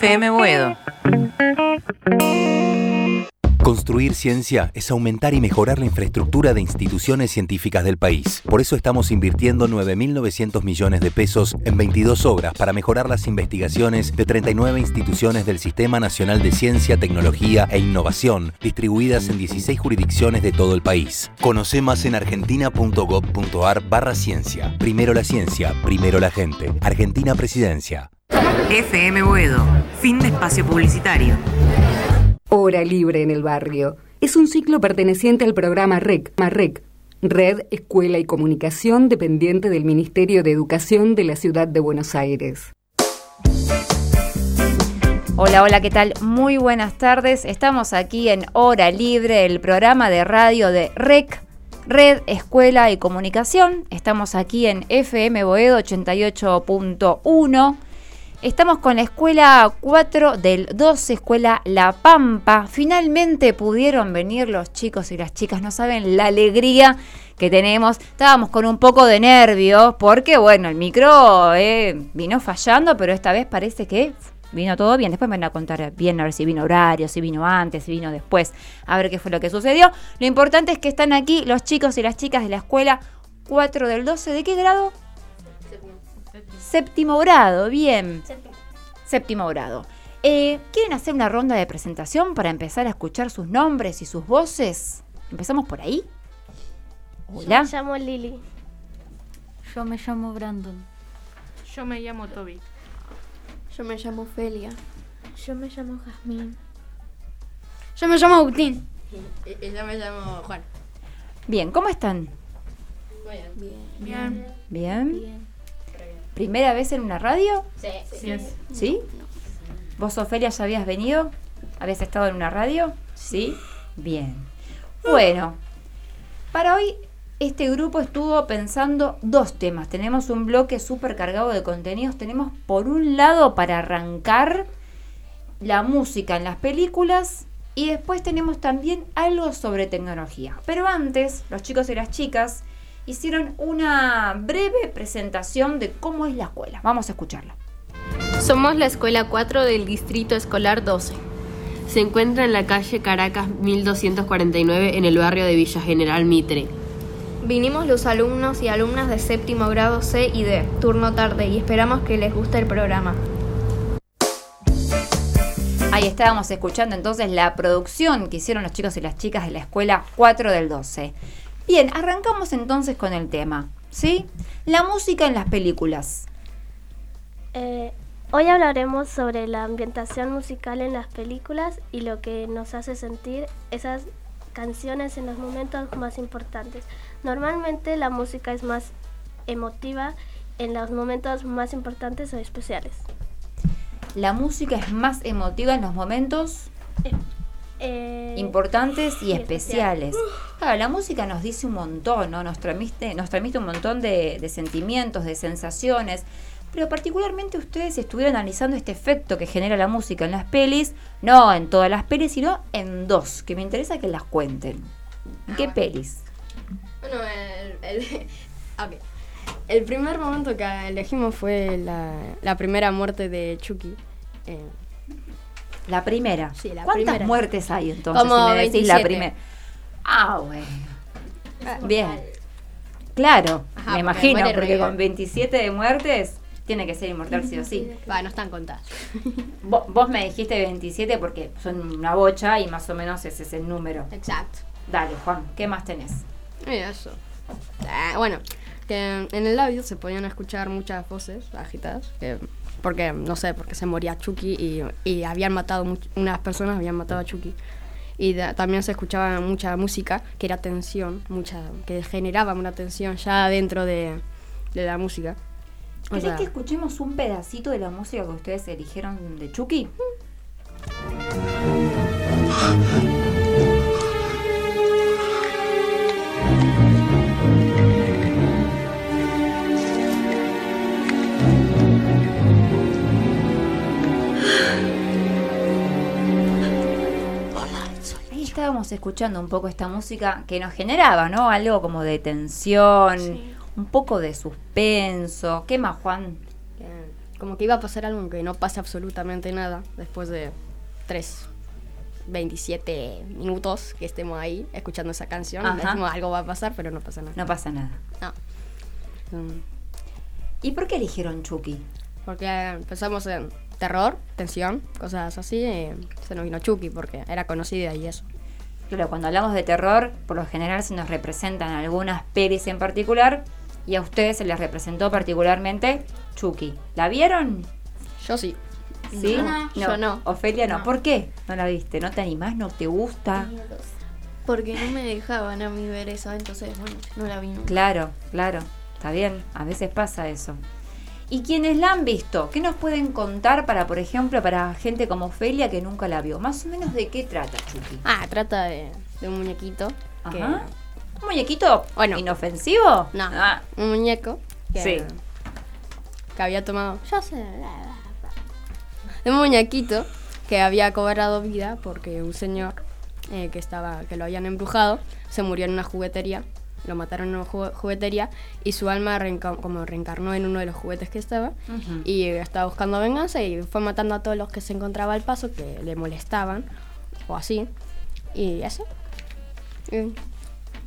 FM Boedo. Construir ciencia es aumentar y mejorar la infraestructura de instituciones científicas del país. Por eso estamos invirtiendo 9.900 millones de pesos en 22 obras para mejorar las investigaciones de 39 instituciones del Sistema Nacional de Ciencia, Tecnología e Innovación, distribuidas en 16 jurisdicciones de todo el país. Conoce más en argentina.gov.ar barra ciencia. Primero la ciencia, primero la gente. Argentina Presidencia. FM Boedo. Fin de espacio publicitario. Hora Libre en el Barrio. Es un ciclo perteneciente al programa REC, MARREC, Red Escuela y Comunicación dependiente del Ministerio de Educación de la Ciudad de Buenos Aires. Hola, hola, ¿qué tal? Muy buenas tardes. Estamos aquí en Hora Libre, el programa de radio de REC, Red Escuela y Comunicación. Estamos aquí en FM Boedo 88.1 Estamos con la escuela 4 del 12, escuela La Pampa. Finalmente pudieron venir los chicos y las chicas, no saben la alegría que tenemos. Estábamos con un poco de nervios porque, bueno, el micro eh, vino fallando, pero esta vez parece que vino todo bien. Después me van a contar bien a ver si vino horario, si vino antes, si vino después, a ver qué fue lo que sucedió. Lo importante es que están aquí los chicos y las chicas de la escuela 4 del 12. ¿De qué grado? Séptimo grado, bien. Séptimo, grado. Eh, ¿Quieren hacer una ronda de presentación para empezar a escuchar sus nombres y sus voces? ¿Empezamos por ahí? Hola. Yo me llamo Lili. Yo me llamo Brandon. Yo me llamo Toby. Yo me llamo Felia. Yo me llamo Jazmín. Yo me llamo Agustín. Y, yo me llamo Juan. Bien, ¿cómo están? Bien. Bien. Bien. Bien. ¿Primera vez en una radio? Sí. ¿Sí? ¿Sí? ¿Vos, Ofelia, ya habías venido? ¿Habías estado en una radio? Sí. Bien. Bueno, para hoy este grupo estuvo pensando dos temas. Tenemos un bloque súper cargado de contenidos. Tenemos por un lado para arrancar la música en las películas y después tenemos también algo sobre tecnología. Pero antes, los chicos y las chicas hicieron una breve presentación de cómo es la escuela. Vamos a escucharla. Somos la escuela 4 del Distrito Escolar 12. Se encuentra en la calle Caracas 1249 en el barrio de Villa General Mitre. Vinimos los alumnos y alumnas de séptimo grado C y D, turno tarde, y esperamos que les guste el programa. Ahí estábamos escuchando entonces la producción que hicieron los chicos y las chicas de la escuela 4 del 12. Bien, arrancamos entonces con el tema, ¿sí? La música en las películas. Eh, hoy hablaremos sobre la ambientación musical en las películas y lo que nos hace sentir esas canciones en los momentos más importantes. Normalmente la música es más emotiva en los momentos más importantes o especiales. La música es más emotiva en los momentos eh, eh, importantes y especiales. Claro, la música nos dice un montón, ¿no? Nos transmite, nos transmite un montón de, sentimientos, de sensaciones. Pero particularmente ustedes estuvieron analizando este efecto que genera la música en las pelis, no en todas las pelis, sino en dos, que me interesa que las cuenten. ¿En qué ah, pelis? Bueno, el, el, primer momento que elegimos fue la, primera muerte de Chucky. Eh, la primera. Sí, la ¿Cuántas muertes hay entonces? Como si me decís la primera. Ah, bueno. Bien. Claro, me imagino, porque con 27 de muertes tiene que ser inmortal sí o sí. Va, no están contadas. Vos, me dijiste 27 porque son una bocha y más o menos ese es el número. Exacto. Dale, Juan, ¿qué más tenés? eso. Ah, bueno, que en el labio se podían escuchar muchas voces agitadas, que porque no sé, porque se moría Chucky y, y habían matado, unas personas habían matado a Chucky. Y también se escuchaba mucha música que era tensión, mucha, que generaba una tensión ya dentro de, de la música. ¿Querés que escuchemos un pedacito de la música que ustedes eligieron de Chucky? Estábamos escuchando un poco esta música que nos generaba, ¿no? Algo como de tensión, un poco de suspenso. ¿Qué más, Juan? como que iba a pasar algo que no pasa absolutamente nada después de 3, 27 minutos que estemos ahí escuchando esa canción. Decimos, algo va a pasar, pero no pasa nada. No pasa nada. No. Mm, ¿Y por qué eligieron Chucky? Porque empezamos en terror, tensión, cosas así, y se nos vino Chucky porque era conocida y eso. Claro, cuando hablamos de terror, por lo general se nos representan algunas pelis en particular y a ustedes se les representó particularmente Chucky. ¿La vieron? Yo sí. ¿Sí? No, yo no. Ofelia no. No. ¿Por qué no la viste? ¿No te animás? ¿No te gusta? Porque no me dejaban a mí ver eso, entonces, bueno, no la vi nunca. Claro, claro. Está bien. A veces pasa eso. ¿Y quienes la han visto? ¿Qué nos pueden contar para, por ejemplo, para gente como Ofelia que nunca la vio? Más o menos de qué trata Chucky. Ah, trata de, de un muñequito. que- Ajá. ¿Un muñequito Bueno. inofensivo? No, Ah, un muñeco que, Sí. que había tomado. Yo sé. De un muñequito que había cobrado vida porque un señor eh, que estaba que lo habían embrujado se murió en una juguetería. Lo mataron en una ju- juguetería y su alma reenca- como reencarnó en uno de los juguetes que estaba Ujú. y estaba buscando venganza y fue matando a todos los que se encontraba al paso que le molestaban o así. Y eso. Y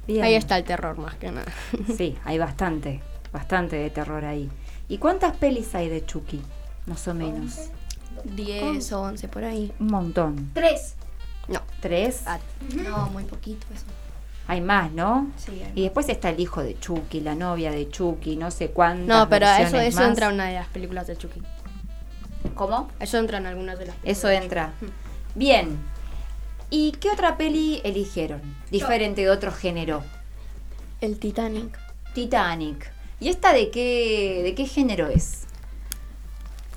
bien. Ahí está el terror más que nada. Sí, hay bastante, bastante de terror ahí. ¿Y cuántas pelis hay de Chucky? Más o menos. 10 o 11 por ahí. Un montón. Tres. No. ¿Tres? No, muy poquito eso. Hay más, ¿no? Sí, hay Y después está el hijo de Chucky, la novia de Chucky, no sé cuántas No, pero eso, eso más. entra en una de las películas de Chucky. ¿Cómo? Eso entra en algunas de las películas. Eso entra. Bien. ¿Y qué otra peli eligieron? Diferente de otro género. El Titanic. Titanic. ¿Y esta de qué, de qué género es?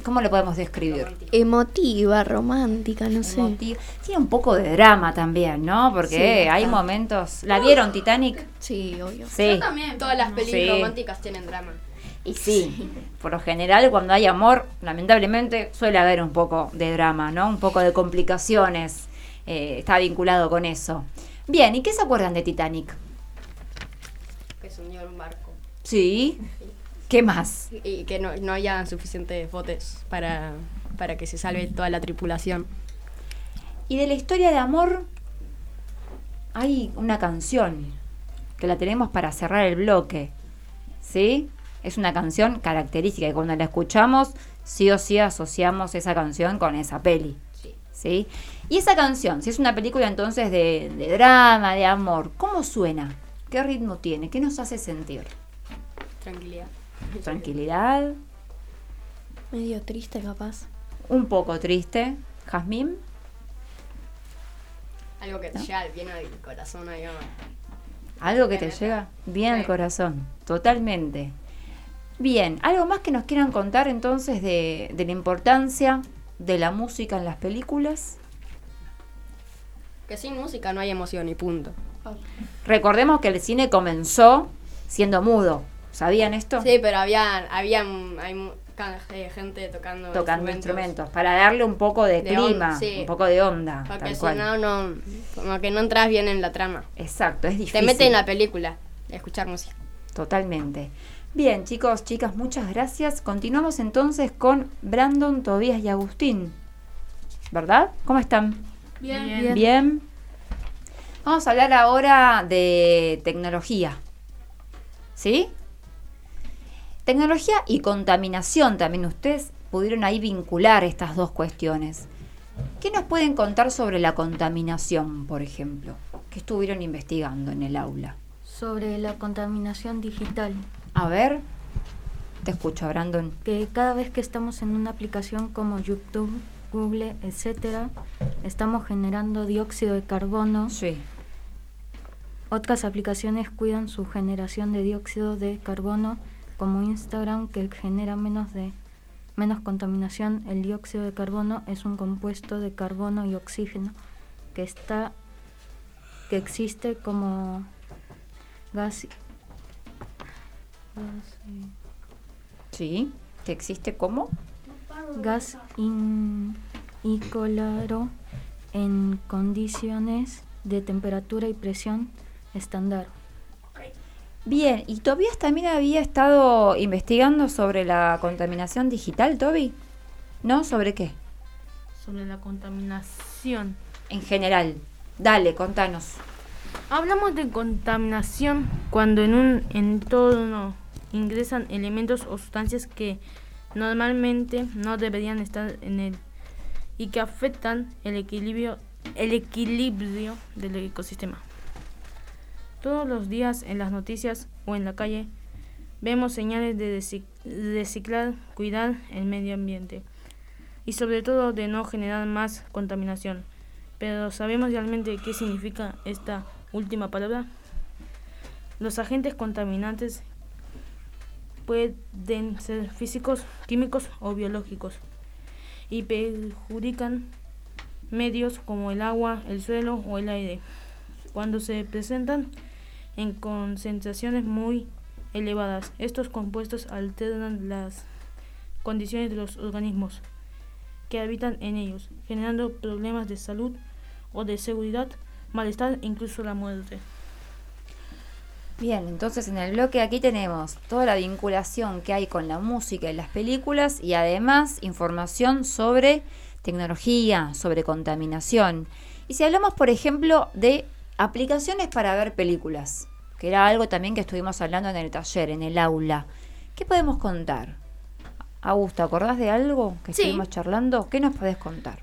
¿Cómo lo podemos describir? Emotiva, romántica, no sé. Emotivo. Tiene un poco de drama también, ¿no? Porque Sí, hay momentos... ¿La vieron Titanic? Sí, obvio. Sí. también. Todas las Sí. románticas tienen drama. Y sí, por lo general cuando hay amor, lamentablemente suele haber un poco de drama, ¿no? Un poco de complicaciones. eh, está vinculado con eso. Bien, ¿y qué se acuerdan de Titanic? Que se hundió en un barco. Sí. ¿Qué más? Y que no, no haya suficientes botes para, para que se salve toda la tripulación. Y de la historia de amor hay una canción que la tenemos para cerrar el bloque. ¿Sí? Es una canción característica y cuando la escuchamos, sí o sí asociamos esa canción con esa peli. Sí. Y esa canción, si es una película entonces de, de drama, de amor, ¿cómo suena? ¿Qué ritmo tiene? ¿Qué nos hace sentir? Tranquilidad. Tranquilidad, Medio triste, capaz. un poco triste. Jazmín, Algo que te llega bien al corazón. Algo que te llega bien al corazón, totalmente. Bien, ¿algo más que nos quieran contar entonces de, de la importancia de la música en las películas? Que sin música no hay emoción y punto. Recordemos que el cine comenzó siendo mudo. ¿Sabían esto? Sí, pero había, había hay eh, gente tocando, Tocando instrumentos, para darle un poco de, De clima, sí. un poco de onda. Porque tal si cual. no, no, como que no entras bien en la trama. Exacto, es difícil. Te mete en la película, escuchar música. Totalmente. Bien, chicos, chicas, muchas gracias. Continuamos entonces con Brandon, Tobías y Agustín. ¿Verdad? ¿Cómo están? Bien. Bien. Vamos a hablar ahora de tecnología. ¿Sí? Tecnología y contaminación también. Ustedes pudieron ahí vincular estas dos cuestiones. ¿Qué nos pueden contar sobre la contaminación, por ejemplo? que estuvieron investigando en el aula? Sobre la contaminación digital. A ver, te escucho, Brandon. Que cada vez que estamos en una aplicación como YouTube, Google, etcétera, estamos generando dióxido de carbono. Sí. Otras aplicaciones cuidan su generación de dióxido de carbono, como Instagram, que genera menos de menos contaminación. El dióxido de carbono es un compuesto de carbono y oxígeno que está que existe como gas, Sí, que existe como gas in- incoloro en condiciones de temperatura y presión estándar. Bien, y Tobías también había estado investigando sobre la contaminación digital, Toby. ¿No? ¿Sobre qué? Sobre la contaminación. En general. Dale, contanos. Hablamos de contaminación cuando en un entorno ingresan elementos o sustancias que normalmente no deberían estar en él y que afectan el equilibrio, el equilibrio del ecosistema. Todos los días en las noticias o en la calle vemos señales de reciclar, cuidar el medio ambiente y sobre todo de no generar más contaminación. Pero ¿sabemos realmente qué significa esta última palabra? Los agentes contaminantes pueden ser físicos, químicos o biológicos y perjudican medios como el agua, el suelo o el aire. Cuando se presentan en concentraciones muy elevadas, estos compuestos alteran las condiciones de los organismos que habitan en ellos, generando problemas de salud o de seguridad, malestar e incluso la muerte. Bien, entonces en el bloque aquí tenemos toda la vinculación que hay con la música y las películas y además información sobre tecnología, sobre contaminación. Y si hablamos, por ejemplo, de aplicaciones para ver películas, que era algo también que estuvimos hablando en el taller, en el aula, ¿qué podemos contar? Augusto, ¿acordás de algo que estuvimos charlando? ¿Qué nos podés contar?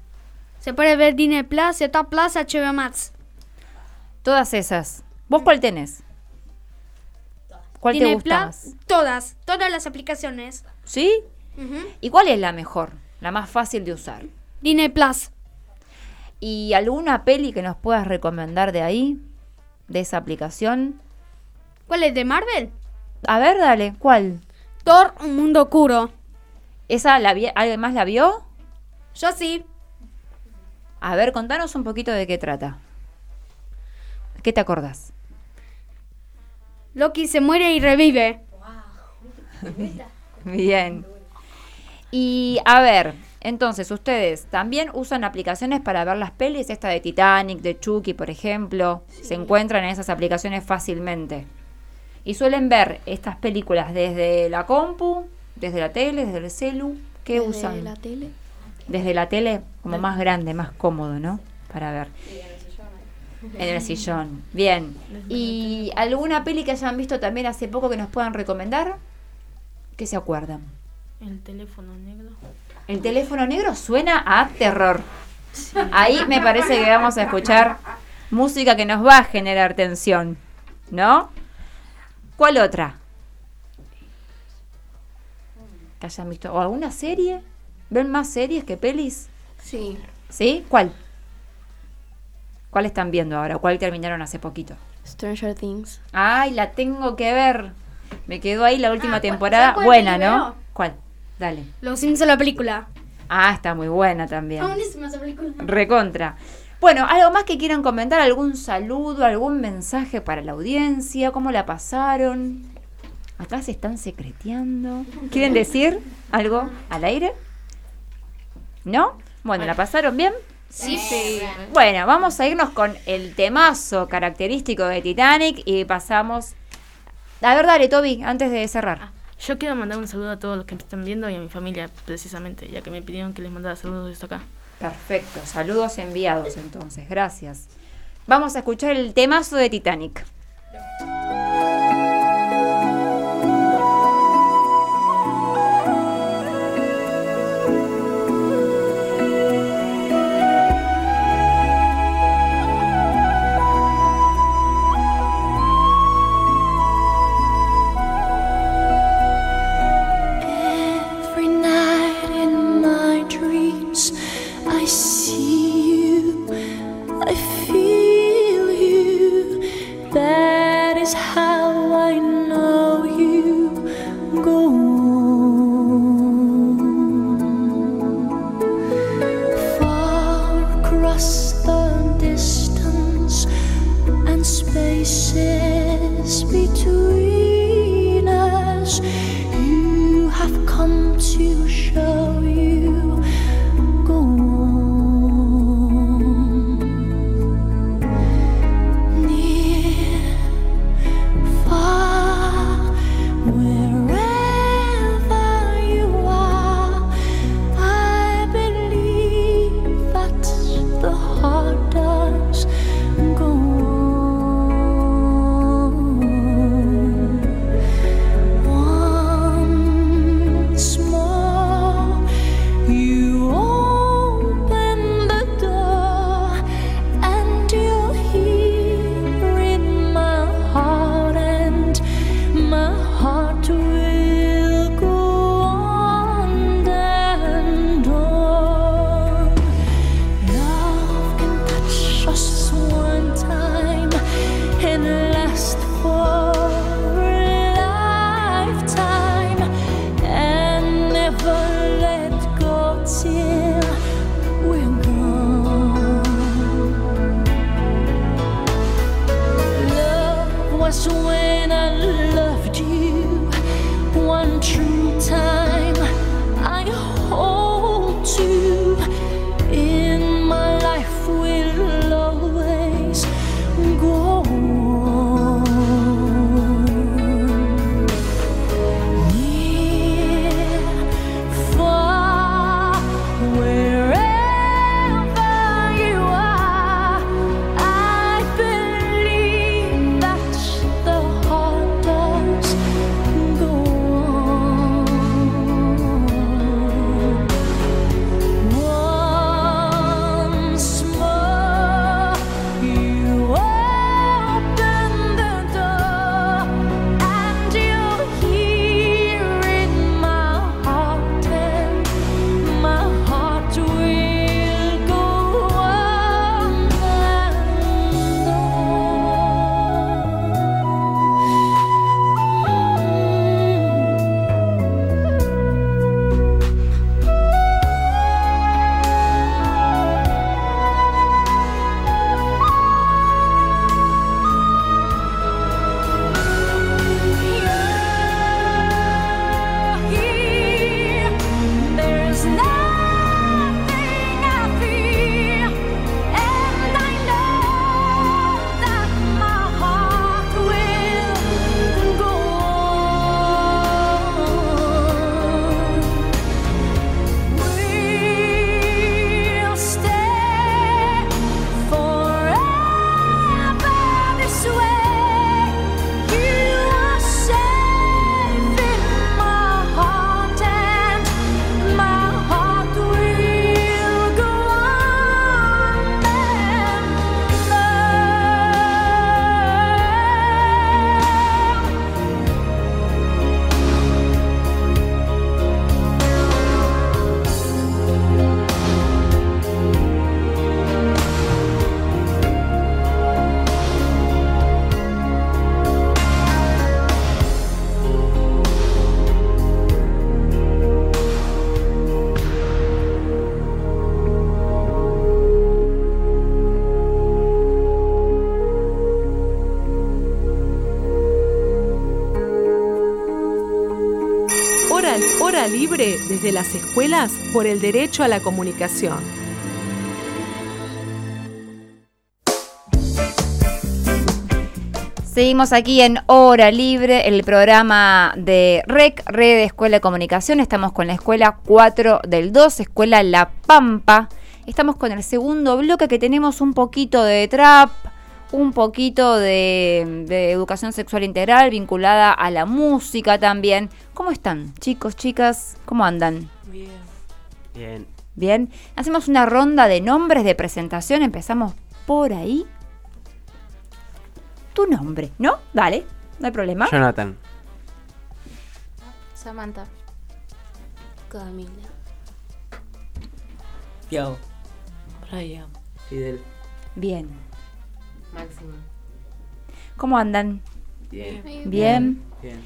Se puede ver Disney Plus, Z Plus, HBO Max. Todas esas. ¿Vos cuál tenés? ¿Cuál te gusta más? Todas, todas las aplicaciones. ¿Sí? ¿Y cuál es la mejor? La más fácil de usar. Disney Plus. ¿Y alguna peli que nos puedas recomendar de ahí? De esa aplicación. ¿Cuál es de Marvel? A ver, dale, ¿cuál? Thor, un mundo oscuro. ¿Esa la vi alguien más la vio? Yo sí. A ver, contanos un poquito de qué trata. ¿Qué te acordás? Loki se muere y revive. Bien. Y a ver, entonces ustedes también usan aplicaciones para ver las pelis, esta de Titanic, de Chucky, por ejemplo. Se encuentran en esas aplicaciones fácilmente. Y suelen ver estas películas desde la compu, desde la tele, desde el celu. ¿Qué usan? Desde la tele. Desde la tele, como más grande, más cómodo, ¿no? Para ver. En el sillón. Bien. ¿Y alguna peli que hayan visto también hace poco que nos puedan recomendar? ¿Qué se acuerdan? El teléfono negro. El teléfono negro suena a terror. Ahí me parece que vamos a escuchar música que nos va a generar tensión. ¿No? ¿Cuál otra? Que hayan visto. ¿O alguna serie? ¿Ven más series que pelis? Sí. ¿Sí? ¿Cuál? ¿Cuál están viendo ahora? ¿Cuál terminaron hace poquito? Stranger Things. Ay, la tengo que ver. Me quedó ahí la última Ah, temporada. ¿cuál Buena, ¿no? ¿Cuál? Dale. Los Simpsons la película. Ah, está muy buena también. Está buenísima esa película. Recontra. Bueno, ¿algo más que quieran comentar? ¿Algún saludo? ¿Algún mensaje para la audiencia? ¿Cómo la pasaron? Acá se están secreteando. ¿Quieren decir algo al aire? ¿No? Bueno, ¿la pasaron bien? Sí. Bueno, vamos a irnos con el temazo característico de Titanic y pasamos... A ver, dale, Toby, antes de cerrar. Yo quiero mandar un saludo a todos los que me están viendo y a mi familia, precisamente, ya que me pidieron que les mandara saludos desde acá. Perfecto, saludos enviados entonces, gracias. Vamos a escuchar el temazo de Titanic. is high. Las escuelas por el derecho a la comunicación. Seguimos aquí en Hora Libre, el programa de REC, Red de Escuela de Comunicación. Estamos con la Escuela 4 del 2, Escuela La Pampa. Estamos con el segundo bloque que tenemos un poquito de trap, un poquito de, de educación sexual integral vinculada a la música también. ¿Cómo están, chicos, chicas? ¿Cómo andan? Bien. Bien. Bien. Hacemos una ronda de nombres de presentación. Empezamos por ahí. Tu nombre, ¿no? Dale, no hay problema. Jonathan. Samantha. Camila. Tiago. Brian. Fidel. Bien. Máximo. ¿Cómo andan? Bien. Bien. Bien.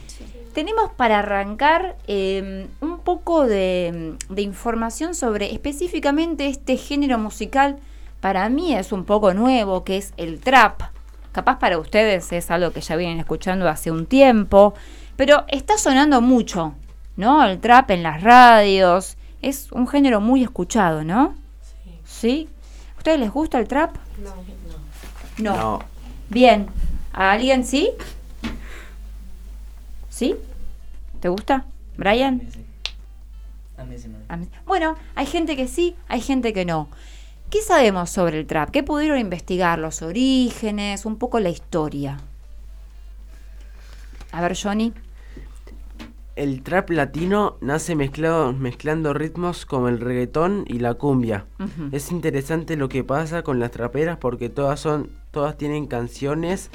Tenemos para arrancar eh, un poco de, de información sobre específicamente este género musical. Para mí es un poco nuevo, que es el trap. Capaz para ustedes es algo que ya vienen escuchando hace un tiempo, pero está sonando mucho, ¿no? El trap en las radios. Es un género muy escuchado, ¿no? Sí. ¿A ustedes les gusta el trap? No, No. No. Bien. ¿A alguien sí? ¿Sí? ¿Te gusta? ¿Brian? A mí sí A mí- Bueno, hay gente que sí, hay gente que no. ¿Qué sabemos sobre el trap? ¿Qué pudieron investigar? Los orígenes, un poco la historia. A ver, Johnny. El trap latino nace mezclado, mezclando ritmos como el reggaetón y la cumbia. Es interesante lo que pasa con las traperas porque todas son, todas tienen canciones,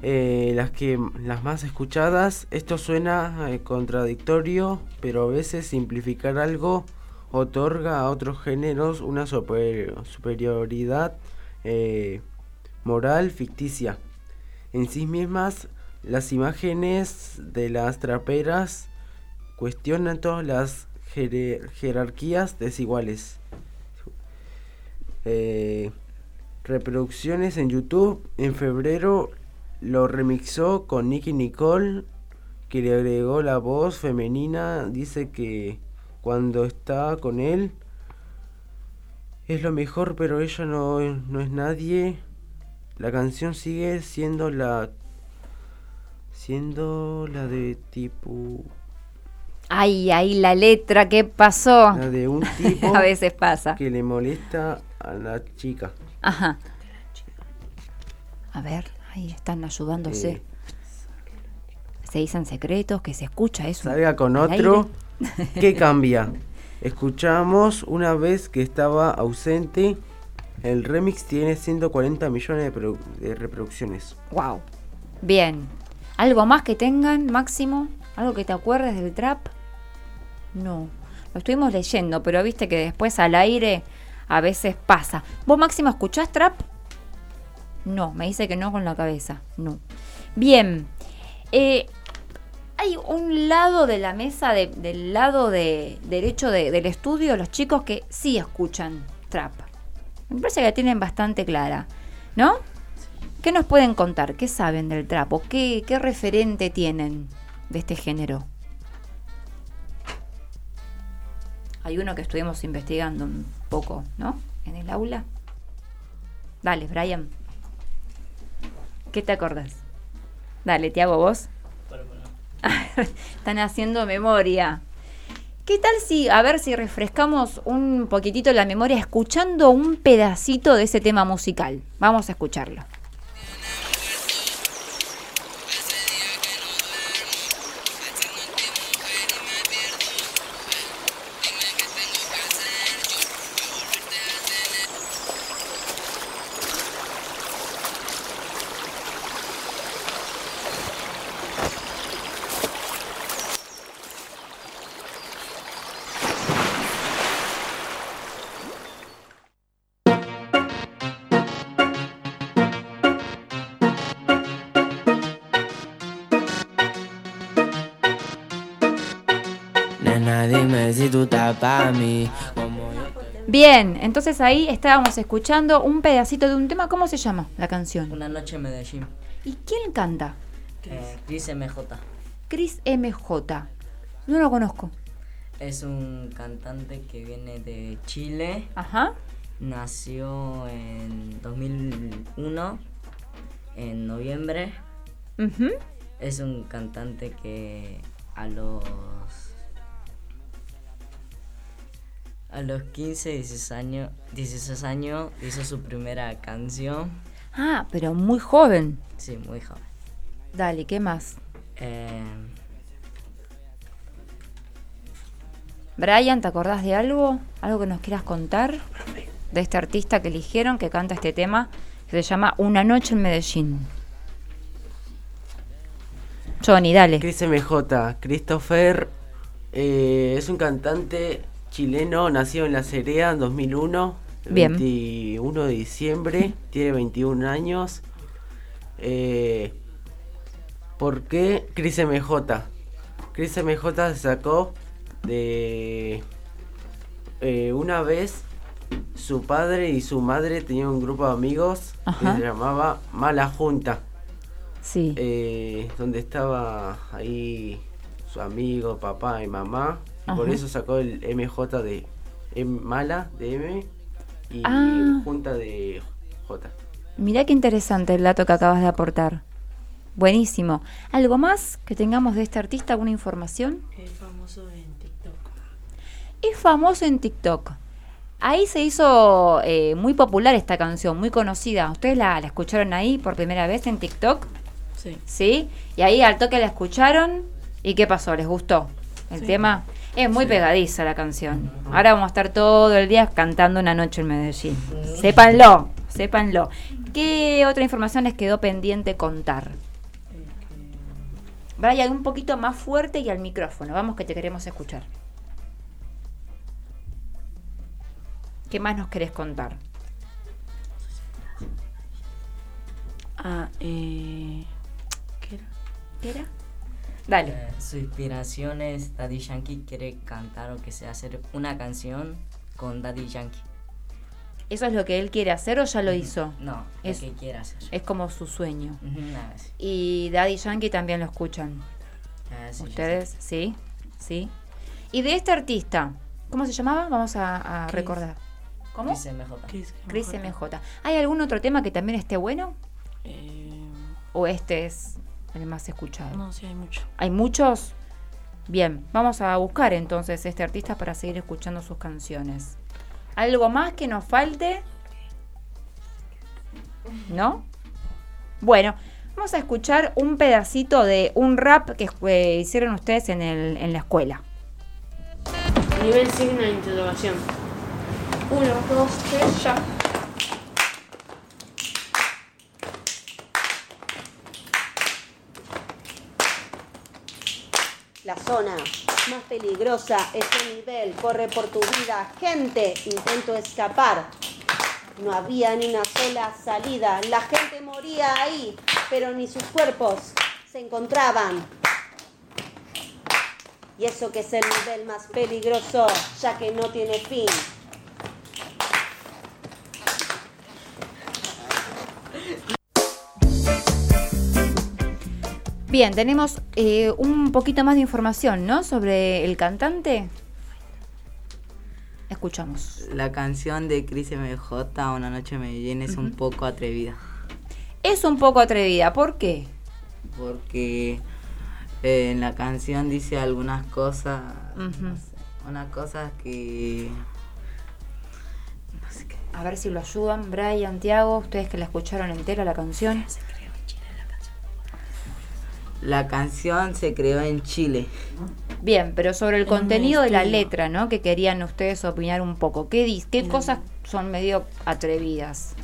eh, las que las más escuchadas. Esto suena eh, contradictorio, pero a veces simplificar algo otorga a otros géneros una super- superioridad eh, moral ficticia. En sí mismas, las imágenes de las traperas cuestionan todas las jerarquías desiguales. Reproducciones en YouTube en febrero lo remixó con Nicky Nicole que le agregó la voz femenina dice que cuando está con él es lo mejor pero ella no, no es nadie la canción sigue siendo la siendo la de tipo Ay, ay, la letra, ¿qué pasó? la de un tipo A veces pasa. que le molesta a la chica Ajá. A ver, ahí están ayudándose. Eh. Se dicen secretos, que se escucha eso. salga con otro aire. ¿qué cambia? escuchamos una vez que estaba ausente el remix tiene 140 millones de, de reproducciones Wow. Bien. ¿Algo más que tengan, Máximo? ¿Algo que te acuerdes del trap? No. Lo estuvimos leyendo, pero viste que después al aire a veces pasa. ¿Vos, Máximo, escuchás trap? No, me dice que no con la cabeza. No. Bien. Eh, hay un lado de la mesa, de- del lado de derecho de- del estudio, los chicos que sí escuchan trap. Me parece que la tienen bastante clara. ¿No? ¿Qué nos pueden contar? ¿Qué saben del trap? ¿O qué, qué referente tienen de este género? Hay uno que estuvimos investigando poco, ¿no? En el aula. Dale, Brian. ¿Qué te acordás? Dale, te hago vos. Están haciendo memoria. ¿Qué tal si, a ver si refrescamos un poquitito la memoria escuchando un pedacito de ese tema musical? Vamos a escucharlo. Bien, entonces ahí estábamos escuchando un pedacito de un tema. ¿Cómo se llama la canción? Una noche en Medellín. ¿Y quién canta? Eh, Chris MJ. Chris MJ. No lo conozco. Es un cantante que viene de Chile. Ajá. Nació en 2001, en noviembre. Ujú. Es un cantante que a los a los 15, 16 años, 16 años hizo su primera canción. Ah, pero muy joven. Sí, muy joven. Dale, ¿qué más? Eh, Brian, ¿te acordás de algo? ¿Algo que nos quieras contar? De este artista que eligieron que canta este tema que se llama Una noche en Medellín. Johnny, dale. Chris MJ, Christopher, eh, es un cantante chileno, nacido en La Cerea en 2001, el Bien. 21 de diciembre, tiene 21 años. Eh, ¿Por qué Chris MJ? Chris MJ se sacó de... eh, una vez su padre y su madre tenían un grupo de amigos Ajá. que se llamaba Mala Junta. Sí. Eh, donde estaba ahí su amigo, papá y mamá. Por eso sacó el MJ de M mala de M y Ah. junta de J. Mirá qué interesante el dato que acabas de aportar. Buenísimo. ¿Algo más que tengamos de este artista? ¿Alguna información? Es famoso en TikTok. Es famoso en TikTok. Ahí se hizo eh, muy popular esta canción, muy conocida. ¿Ustedes la, la escucharon ahí por primera vez en TikTok? Sí. ¿Sí? Y ahí al toque la escucharon. ¿Y qué pasó? ¿Les gustó el Sí. tema? Es muy pegadiza la canción. Ahora vamos a estar todo el día cantando una noche en Medellín. Sépanlo, sépanlo. ¿Qué otra información les quedó pendiente contar? Brian, un poquito más fuerte y al micrófono. Vamos que te queremos escuchar. ¿Qué más nos querés contar? Ah, eh. ¿Qué era? ¿Qué era? Dale. eh, su inspiración es Daddy Yankee quiere cantar o que sea hacer una canción con Daddy Yankee. ¿Eso es lo que él quiere hacer o ya lo hizo? No, es, lo que quiere hacer. es como su sueño. Ujú, nada, sí. Y Daddy Yankee también lo escuchan. Ah, sí, ¿Ustedes? Sí, sí. Y de este artista, ¿cómo se llamaba? Vamos a, a Chris. recordar. ¿Cómo? Chris MJ. Chris Chris MJ. ¿Hay algún otro tema que también esté bueno? Eh, ¿O este es el más escuchado? no, sí, hay mucho. ¿Hay muchos? Bien, vamos a buscar entonces este artista para seguir escuchando sus canciones. ¿Algo más que nos falte? ¿No? Bueno, vamos a escuchar un pedacito de un rap que eh, hicieron ustedes en, el, en la escuela. Nivel signo de interrogación. Uno, dos, tres, ya. La zona más peligrosa es el nivel, corre por tu vida, gente, intento escapar. No había ni una sola salida, la gente moría ahí, pero ni sus cuerpos se encontraban. Y eso que es el nivel más peligroso, ya que no tiene fin. Bien, tenemos eh, un poquito más de información, ¿no? Sobre el cantante. Escuchamos. La canción de Chris MJ, Una noche en Medellín, es un poco atrevida. Es un poco atrevida, ¿por qué? Porque eh, en la canción dice algunas cosas, Ujú. unas cosas que... A ver si lo ayudan, Brian, Tiago, ustedes que la escucharon entera la canción. La canción se creó en Chile. Bien, pero sobre el contenido de la letra, ¿no? Que querían ustedes opinar un poco. ¿Qué, dis- qué cosas son medio atrevidas?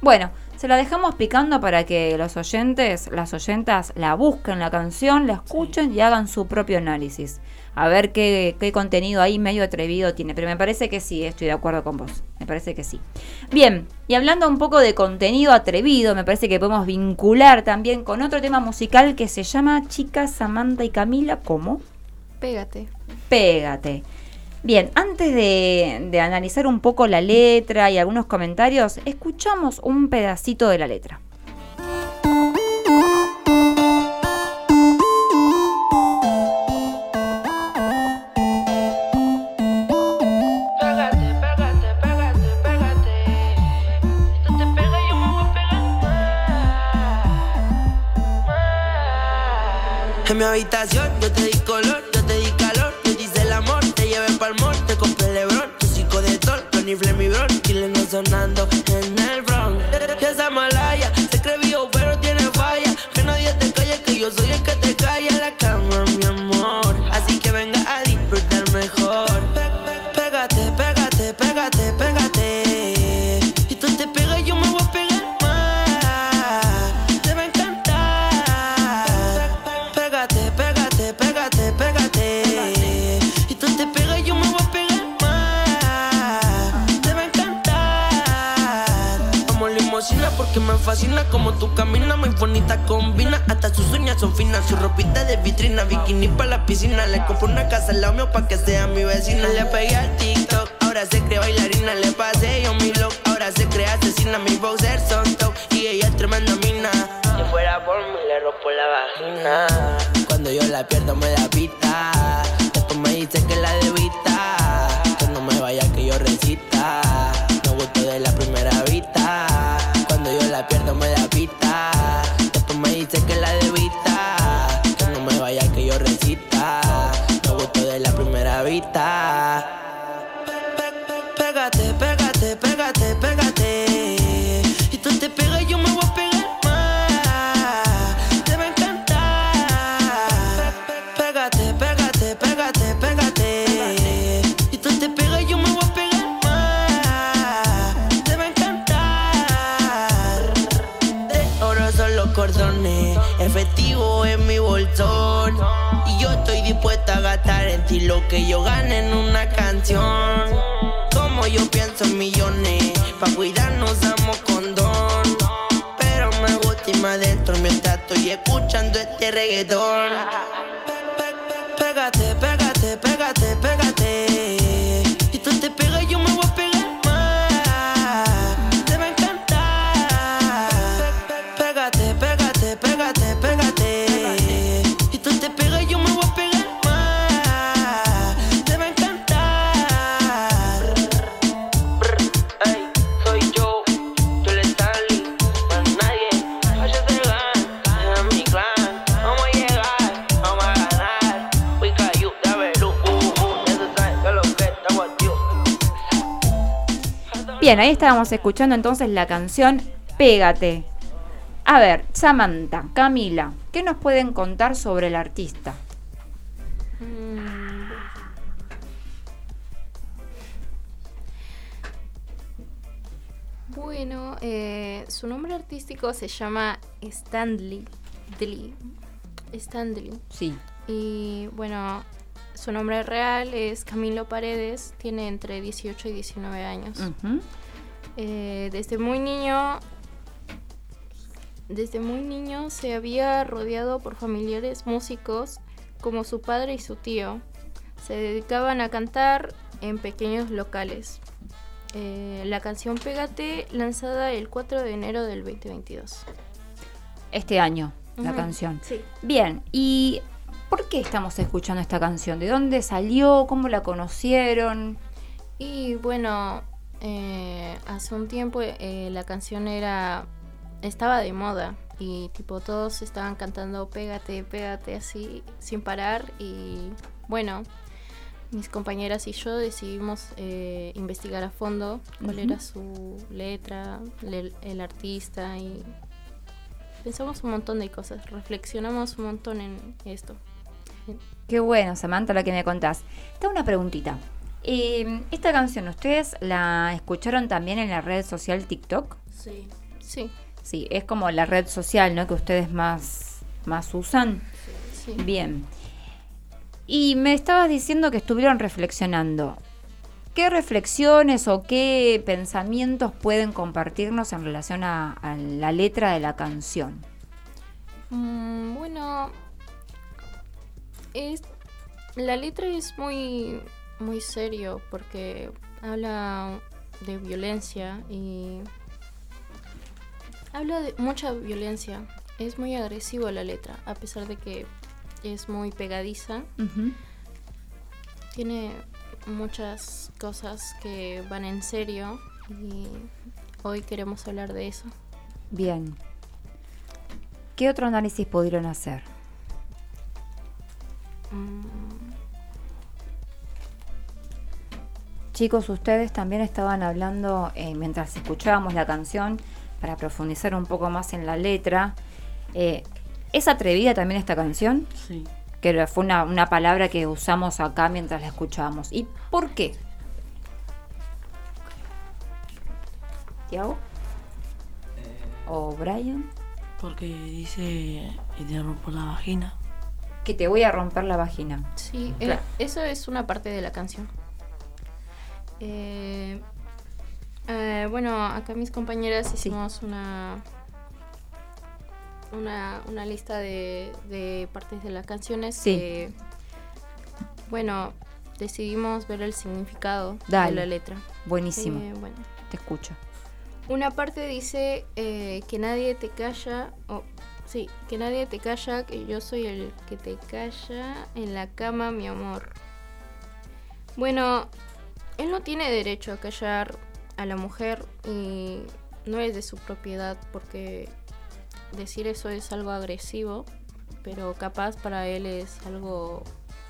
Bueno, se la dejamos picando para que los oyentes, las oyentas, la busquen la canción, la escuchen y hagan su propio análisis. A ver qué, qué contenido ahí medio atrevido tiene. Pero me parece que sí, estoy de acuerdo con vos. Me parece que sí. Bien, y hablando un poco de contenido atrevido, me parece que podemos vincular también con otro tema musical que se llama Chicas, Samantha y Camila. ¿Cómo? Pégate. Pégate. Bien, antes de, de analizar un poco la letra y algunos comentarios, escuchamos un pedacito de la letra. En mi habitación yo te di color, yo te di calor, te hice el amor, te llevé pa'l mall, te compré el Lebron, tu psico de sol, Tony Flemi Bron, Chile no sonando en fascina como tú caminas, muy bonita combina. Hasta sus uñas son finas, su ropita de vitrina, bikini para la piscina. Le compré una casa al lado mío pa' que sea mi vecina. Le pegué al TikTok, ahora se cree bailarina. Le pasé yo mi look, ahora se cree asesina. Mi boxer son top y ella es tremenda mina. Si fuera por mí, le rompo la vagina. Cuando yo la pierdo, me da pita. Después me dice que la debita. Gane en una canción. Como yo pienso en millones, pa' cuidarnos damos condón. Pero me gusta irme adentro mientras estoy escuchando este reggaetón. Pégate, pégate, pégate, pégate. Bien, ahí estábamos escuchando entonces la canción Pégate. A ver, Samantha, Camila, ¿qué nos pueden contar sobre el artista? Bueno, eh, su nombre artístico se llama Stanley. Stanley. Sí. Y bueno, su nombre real es Camilo Paredes, tiene entre 18 y 19 años. Eh, desde muy niño, desde muy niño se había rodeado por familiares músicos como su padre y su tío. Se dedicaban a cantar en pequeños locales. Eh, la canción Pégate, lanzada el 4 de enero del 2022. Este año, la canción. sí. Bien, ¿y por qué estamos escuchando esta canción? ¿De dónde salió? ¿Cómo la conocieron? Y bueno, eh, hace un tiempo eh, la canción era estaba de moda y tipo todos estaban cantando pégate, pégate así sin parar y bueno, mis compañeras y yo decidimos eh, investigar a fondo cuál era su letra, le- el artista y pensamos un montón de cosas, reflexionamos un montón en esto. Qué bueno, Samantha, lo que me contás. Tengo una preguntita. Eh, esta canción, ¿ustedes la escucharon también en la red social TikTok? Sí. Sí. Sí, es como la red social, ¿no? Que ustedes más, más usan. Sí. Bien. Y me estabas diciendo que estuvieron reflexionando. ¿Qué reflexiones o qué pensamientos pueden compartirnos en relación a, a la letra de la canción? Mm, bueno, es, la letra es muy, muy serio porque habla de violencia y habla de mucha violencia. Es muy agresivo la letra, a pesar de que es muy pegadiza. Tiene muchas cosas que van en serio y hoy queremos hablar de eso. Bien. ¿Qué otro análisis pudieron hacer? Mm, Chicos, ustedes también estaban hablando eh, mientras escuchábamos la canción para profundizar un poco más en la letra. Eh, ¿Es atrevida también esta canción? Sí. Que fue una, una palabra que usamos acá mientras la escuchábamos. ¿Y por qué? ¿Tiago? ¿O Brian? Porque dice y te rompo la vagina. Que te voy a romper la vagina. Sí, eh, eso es una parte de la canción. Eh, eh, bueno, acá mis compañeras hicimos una, una una lista de, de partes de las canciones Sí. que, bueno, decidimos ver el significado Dale. de la letra. Buenísimo. Eh, bueno. Te escucho. Una parte dice eh, que nadie te calla, o sí, que nadie te calla, que yo soy el que te calla en la cama, mi amor. Bueno, él no tiene derecho a callar a la mujer y no es de su propiedad porque decir eso es algo agresivo, pero capaz para él es algo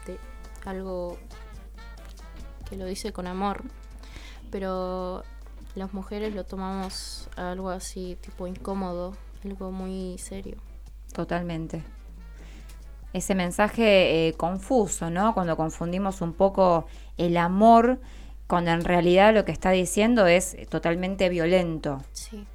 de, algo que lo dice con amor. Pero las mujeres lo tomamos algo así tipo incómodo, algo muy serio. Totalmente. Ese mensaje eh, confuso, ¿no? Cuando confundimos un poco el amor, cuando en realidad lo que está diciendo es totalmente violento. Sí.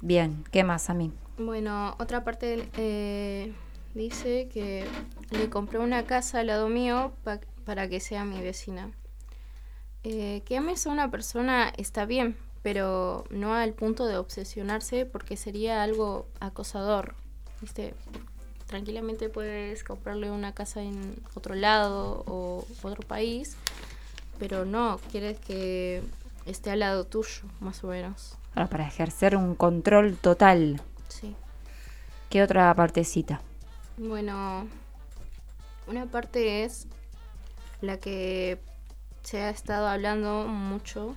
Bien, ¿qué más a mí? Bueno, otra parte eh, dice que le compré una casa al lado mío pa- para que sea mi vecina. Eh, que ames a una persona está bien, pero no al punto de obsesionarse porque sería algo acosador. ¿Viste? Tranquilamente puedes comprarle una casa en otro lado o otro país, pero no, quieres que esté al lado tuyo, más o menos. Claro, para ejercer un control total. Sí. ¿Qué otra partecita? Bueno, una parte es la que se ha estado hablando mucho,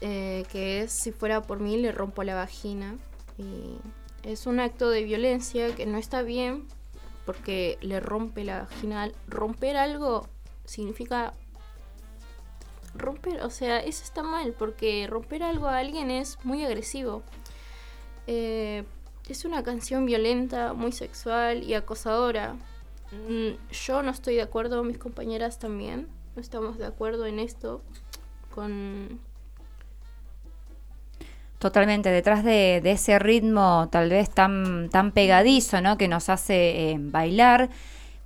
eh, que es si fuera por mí le rompo la vagina. Y es un acto de violencia que no está bien porque le rompe la vagina. Romper algo significa romper, o sea, eso está mal porque romper algo a alguien es muy agresivo. Eh, es una canción violenta, muy sexual y acosadora. Mm, Yo no estoy de acuerdo, mis compañeras también. No estamos de acuerdo en esto. Con. Totalmente, detrás de, de ese ritmo tal vez tan, tan pegadizo, ¿no? Que nos hace eh, bailar,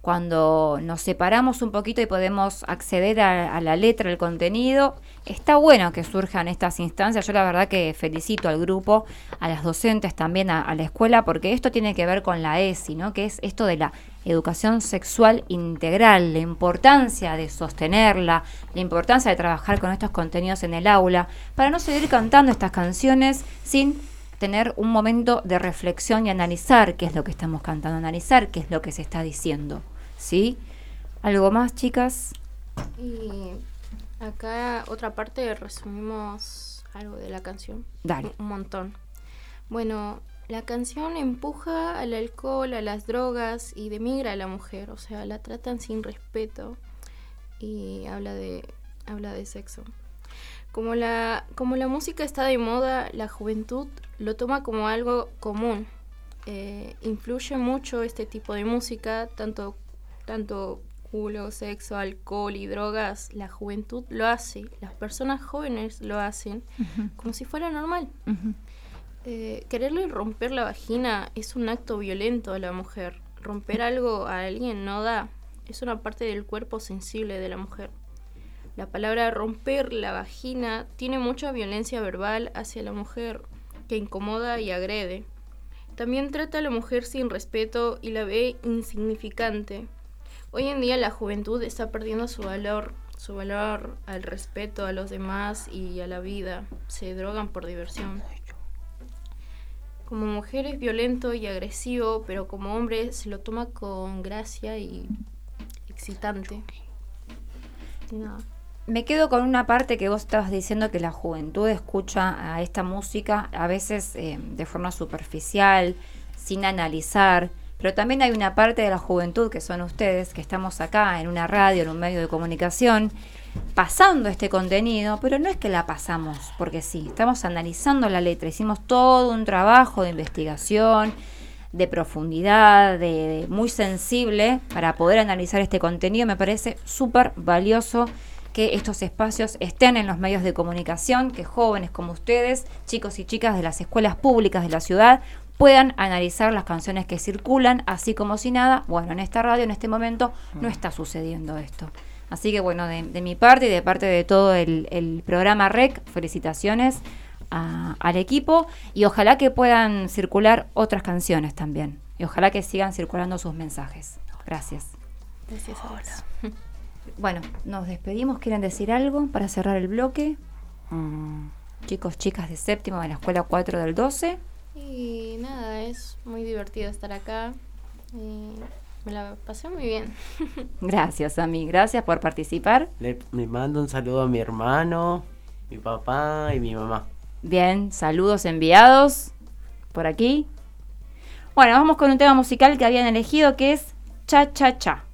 cuando nos separamos un poquito y podemos acceder a, la letra, al contenido, está bueno que surjan estas instancias. Yo la verdad que felicito al grupo, a las docentes también, a, a la escuela, porque esto tiene que ver con la ESI, ¿no? Que es esto de la educación sexual integral, la importancia de sostenerla, la importancia de trabajar con estos contenidos en el aula, para no seguir cantando estas canciones sin tener un momento de reflexión y analizar qué es lo que estamos cantando, analizar qué es lo que se está diciendo. ¿Sí? ¿Algo más, chicas? Y acá otra parte resumimos algo de la canción. Dale. Un, un montón. Bueno, la canción empuja al alcohol, a las drogas y demigra a la mujer, o sea, la tratan sin respeto y habla de habla de sexo. Como la como la música está de moda, la juventud lo toma como algo común. Eh, influye mucho este tipo de música, tanto tanto culo, sexo, alcohol y drogas, la juventud lo hace, las personas jóvenes lo hacen como si fuera normal. Eh, quererle romper la vagina es un acto violento a la mujer. Romper algo a alguien no da. Es una parte del cuerpo sensible de la mujer. La palabra romper la vagina tiene mucha violencia verbal hacia la mujer, que incomoda y agrede. También trata a la mujer sin respeto y la ve insignificante. Hoy en día la juventud está perdiendo su valor, su valor al respeto a los demás y a la vida. Se drogan por diversión. Como mujer es violento y agresivo, pero como hombre se lo toma con gracia y excitante. Nada. Me quedo con una parte que vos estabas diciendo que la juventud escucha a esta música a veces eh, de forma superficial, sin analizar, pero también hay una parte de la juventud que son ustedes, que estamos acá en una radio, en un medio de comunicación, pasando este contenido, pero no es que la pasamos porque sí, estamos analizando la letra, hicimos todo un trabajo de investigación, de profundidad, de, muy sensible para poder analizar este contenido. Me parece súper valioso que estos espacios estén en los medios de comunicación, que jóvenes como ustedes, chicos y chicas de las escuelas públicas de la ciudad, puedan analizar las canciones que circulan, así como si nada. Bueno, en esta radio en este momento no está sucediendo esto. Así que bueno, de, de mi parte y de parte de todo el, el programa REC, felicitaciones a- al equipo y ojalá que puedan circular otras canciones también. Y ojalá que sigan circulando sus mensajes. Gracias. Gracias a vos. Bueno, nos despedimos. ¿Quieren decir algo para cerrar el bloque? Chicos, chicas de séptimo de la escuela 4 del 12. Y nada, es muy divertido estar acá. Y me la pasé muy bien. Gracias, Ami. Gracias por participar. Le, me mando un saludo a mi hermano, mi papá y mi mamá. Bien, saludos enviados por aquí. Bueno, vamos con un tema musical que habían elegido que es Cha Cha Cha.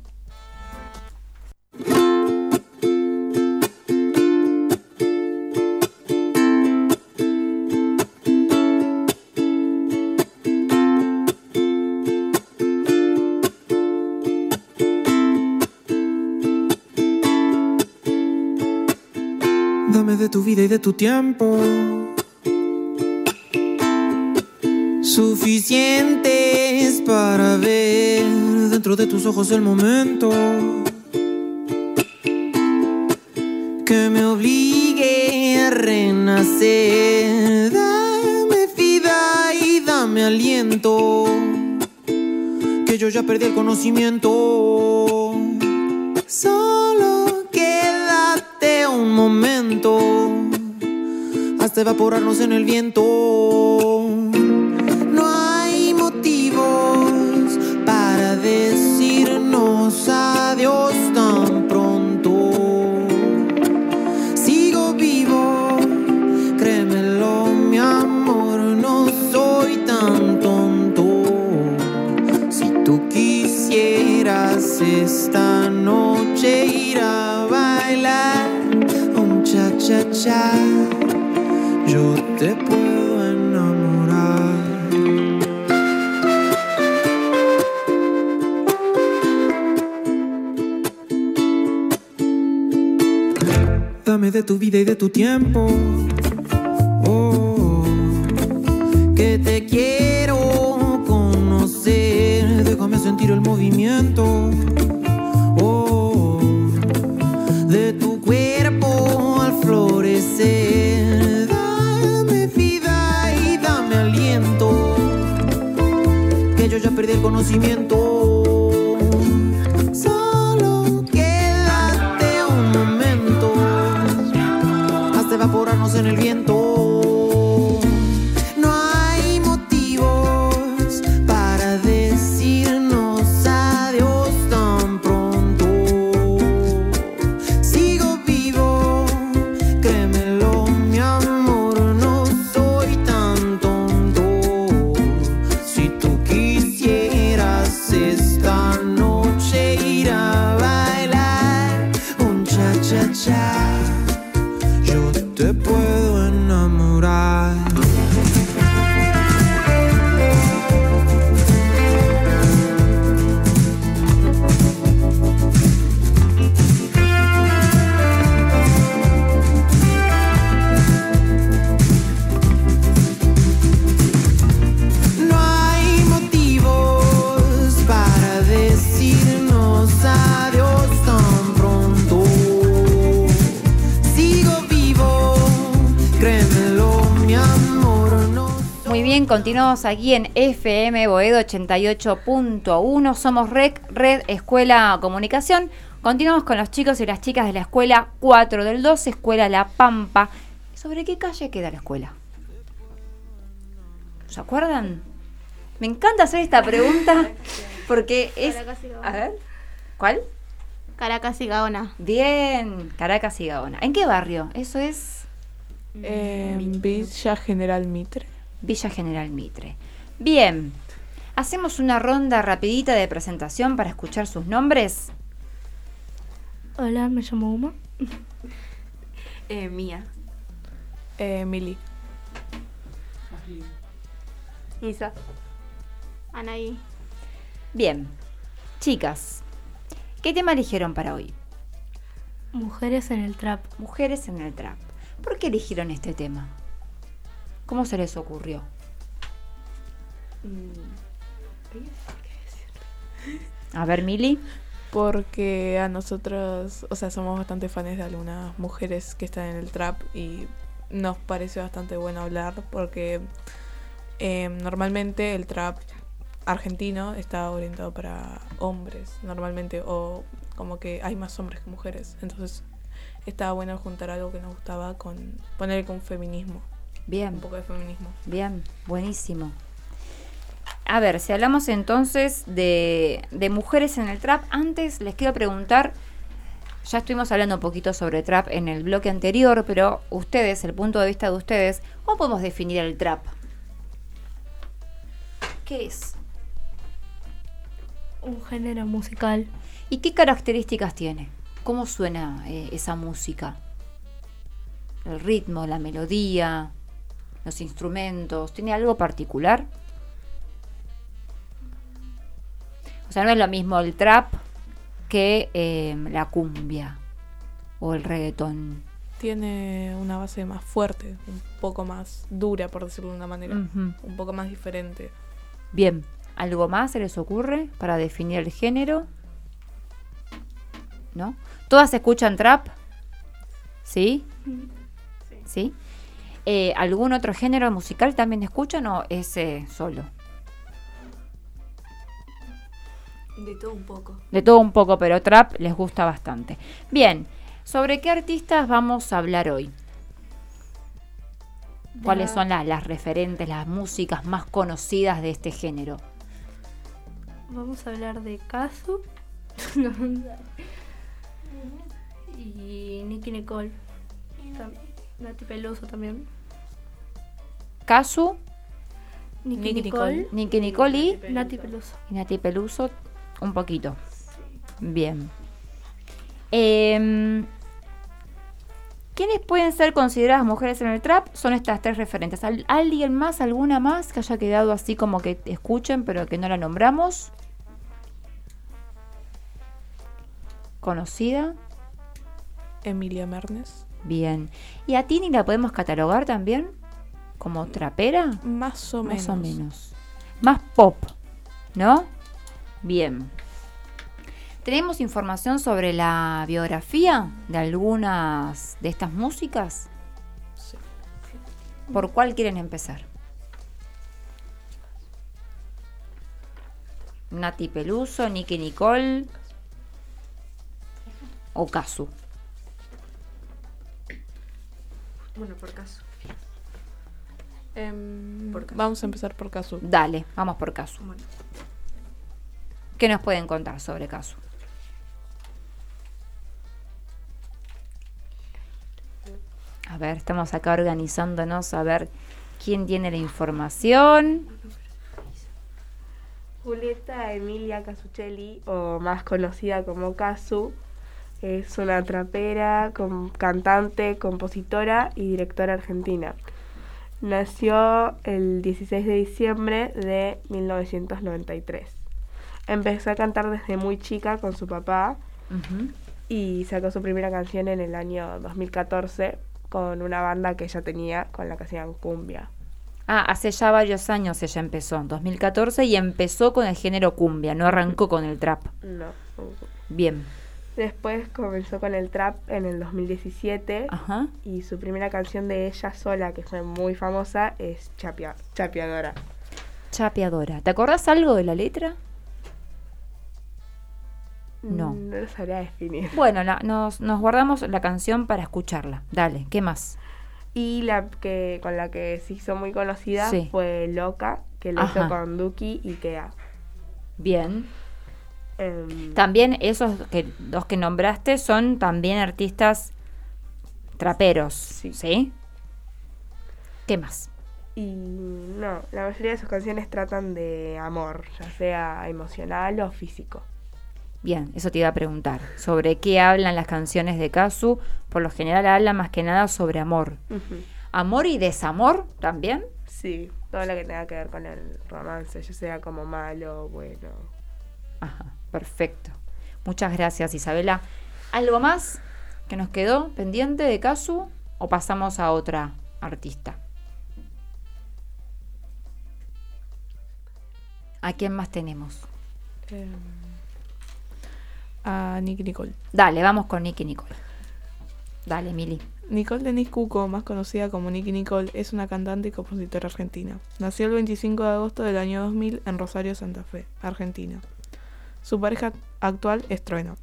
Vida y de tu tiempo. Suficientes para ver dentro de tus ojos el momento que me obligue a renacer. Dame vida y dame aliento, que yo ya perdí el conocimiento. Hasta evaporarnos en el viento. No hay motivos para decirnos adiós tan pronto. Sigo vivo, créemelo, mi amor, no soy tan tonto. Si tú quisieras esta noche ir a bailar un cha cha cha, yo te puedo enamorar. Dame de tu vida y de tu tiempo. Oh, que te quiero conocer. Déjame sentir el movimiento. Conocimiento. Muy bien, continuamos aquí en FM Boedo 88.1. Somos REC, Red Escuela Comunicación. Continuamos con los chicos y las chicas de la escuela 4 del 12, Escuela La Pampa. ¿Sobre qué calle queda la escuela? ¿Se acuerdan? Me encanta hacer esta pregunta porque es... A ver, ¿cuál? Caracas y Gaona. Bien, Caracas y Gaona. ¿En qué barrio? Eso es... En Villa General Mitre. Villa General Mitre. Bien. Hacemos una ronda rapidita de presentación para escuchar sus nombres. Hola, me llamo Uma. Eh, Mía. Eh, Mili. Isa. Anaí. Bien, chicas, ¿qué tema eligieron para hoy? Mujeres en el trap. Mujeres en el trap. ¿Por qué eligieron este tema? ¿Cómo se les ocurrió? A ver, Mili. Porque a nosotros, o sea, somos bastante fans de algunas mujeres que están en el trap y nos parece bastante bueno hablar porque eh, normalmente el trap argentino está orientado para hombres, normalmente, o como que hay más hombres que mujeres. Entonces estaba bueno juntar algo que nos gustaba con poner con feminismo. Bien. Un poco de feminismo. Bien, buenísimo. A ver, si hablamos entonces de, de mujeres en el trap, antes les quiero preguntar, ya estuvimos hablando un poquito sobre trap en el bloque anterior, pero ustedes, el punto de vista de ustedes, ¿cómo podemos definir el trap? ¿Qué es? Un género musical. ¿Y qué características tiene? ¿Cómo suena eh, esa música? El ritmo, la melodía, los instrumentos, ¿tiene algo particular? O sea, no es lo mismo el trap que eh, la cumbia o el reggaetón. Tiene una base más fuerte, un poco más dura, por decirlo de una manera, un poco más diferente. Bien, ¿algo más se les ocurre para definir el género? ¿No? ¿Todas escuchan trap? ¿Sí? ¿Sí? Eh, ¿Algún otro género musical también escuchan o ese solo? De todo un poco. De todo un poco, pero trap les gusta bastante. Bien, ¿sobre qué artistas vamos a hablar hoy? ¿Cuáles son la- las referentes, las músicas más conocidas de este género? Vamos a hablar de Kazu. y Nicky Nicole. Nati Peluso también. Casu, Nicky, Nicole. Nicky Nicole y Nati Peluso. y Nati Peluso, un poquito. Bien. Em, ¿Quiénes pueden ser consideradas mujeres en el trap? Son estas tres referentes. ¿Al- ¿Alguien más, alguna más que haya quedado así como que escuchen pero que no la nombramos? ¿Conocida? Emilia Mernes. Bien. ¿Y a Tini la podemos catalogar también? ¿Como trapera? Más o Más o menos. menos. Más pop, ¿no? Bien. ¿Tenemos información sobre la biografía de algunas de estas músicas? Sí. ¿Por cuál quieren empezar? Nati Peluso, Nicky Nicole o Kazu. Bueno, por caso. Em, vamos a empezar por caso. Dale, vamos por. Bueno. ¿Qué nos pueden contar sobre Kazu? A ver, estamos acá organizándonos a ver quién tiene la información. Julieta Emilia Casuccelli, o más conocida como Casu, es una trapera, com- cantante, compositora y directora argentina. Nació el 16 de diciembre de 1993. Empezó a cantar desde muy chica con su papá y sacó su primera canción en el año 2014 con una banda que ella tenía con la que hacían cumbia. Ah, hace ya varios años ella empezó, en 2014, y empezó con el género cumbia, no arrancó con el trap. No. Bien. Después comenzó con el trap en el 2017 Ajá. y su primera canción de ella sola, que fue muy famosa, es Chapia- Chapeadora. Chapeadora. ¿Te acordás algo de la letra? No. Mm, No lo sabría definir. Bueno, la- nos, nos guardamos la canción para escucharla. Dale, ¿qué más? Y la que con la que se hizo muy conocida Sí. fue Loca, que lo Ajá. hizo con Duki y Kea. Bien. Em, También esos que, dos que nombraste son también artistas traperos, ¿sí? ¿Qué más? Y no, la mayoría de sus canciones tratan de amor, ya sea emocional o físico. Bien, eso te iba a preguntar. ¿Sobre qué hablan las canciones de Kazu? Por lo general habla más que nada sobre amor. ¿Amor y desamor también? Sí, todo lo que tenga que ver con el romance, ya sea como malo o bueno. Ajá, perfecto. Muchas gracias, Isabela. ¿Algo más que nos quedó pendiente de Kazu o pasamos a otra artista? ¿A quién más tenemos? Em, a Nicky Nicole. Dale, vamos con Nicky Nicole. Dale, Mili. Nicole Denise Cuco, más conocida como Nicky Nicole, es una cantante y compositora argentina. Nació el 25 de agosto del año 2000 en Rosario, Santa Fe, Argentina. Su pareja actual es Trueno.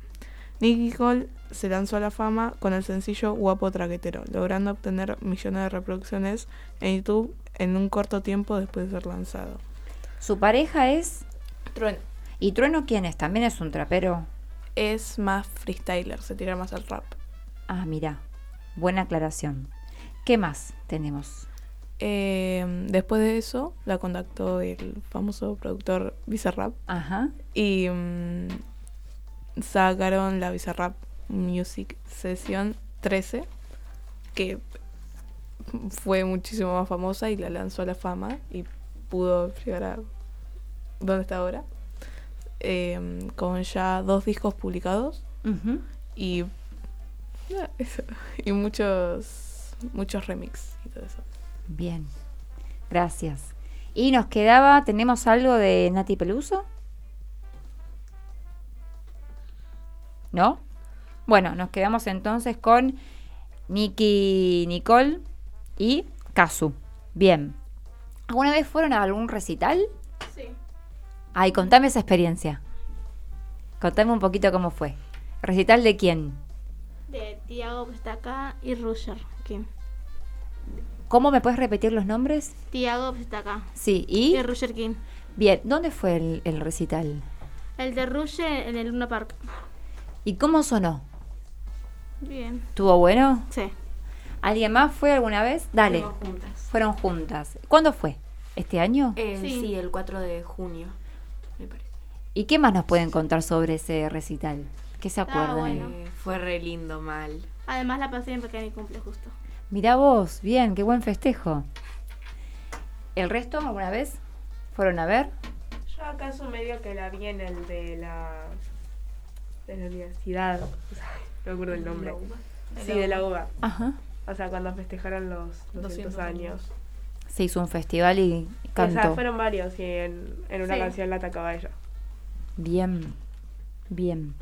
Nicky Nicole se lanzó a la fama con el sencillo Guapo Traquetero, logrando obtener millones de reproducciones en YouTube en un corto tiempo después de ser lanzado. Su pareja es. Trueno. ¿Y Trueno quién es? ¿También es un trapero? Es más freestyler, se tira más al rap. Ah, mira. Buena aclaración. ¿Qué más tenemos? Eh, después de eso, la contactó el famoso productor Bizarrap. Ajá. Y mm, sacaron la Bizarrap Music Session 13, que fue muchísimo más famosa y la lanzó a la fama y pudo llegar a donde está ahora. Eh, con ya dos discos publicados y, eso, y muchos, muchos remix y todo eso. Bien. Gracias. Y nos quedaba, ¿tenemos algo de Nati Peluso? ¿No? Bueno, nos quedamos entonces con Nicky Nicole y Kazu. Bien. ¿Alguna vez fueron a algún recital? Sí. Ay, contame esa experiencia. Contame un poquito cómo fue. ¿Recital de quién? De Tiago que está acá y Roger. Aquí. ¿Cómo me puedes repetir los nombres? Tiago está acá. Sí, ¿y? Y Roger King. Bien, ¿dónde fue el, el recital? El de Roger en el Luna Park. ¿Y cómo sonó? Bien. ¿Estuvo bueno? Sí. ¿Alguien más fue alguna vez? Dale. Fuimos juntas. Fueron juntas. ¿Cuándo fue? ¿Este año? Eh, Sí. sí. el 4 de junio, me parece. ¿Y qué más nos pueden contar sobre ese recital? ¿Qué se acuerdan? bueno. Eh, fue re lindo, mal. Además la pasé bien porque mi cumple justo. Mirá vos, bien, qué buen festejo. ¿El resto alguna vez? ¿Fueron a ver? Yo acaso medio que la vi en el de la, de la universidad, o sea, no me acuerdo el nombre. ¿La UBA? Sí, de la UBA. Ajá. O sea, cuando festejaron los 200, 200 años. Se hizo un festival y O sea, cantó. fueron varios y en, en una Sí. canción la atacaba ella. Bien, bien.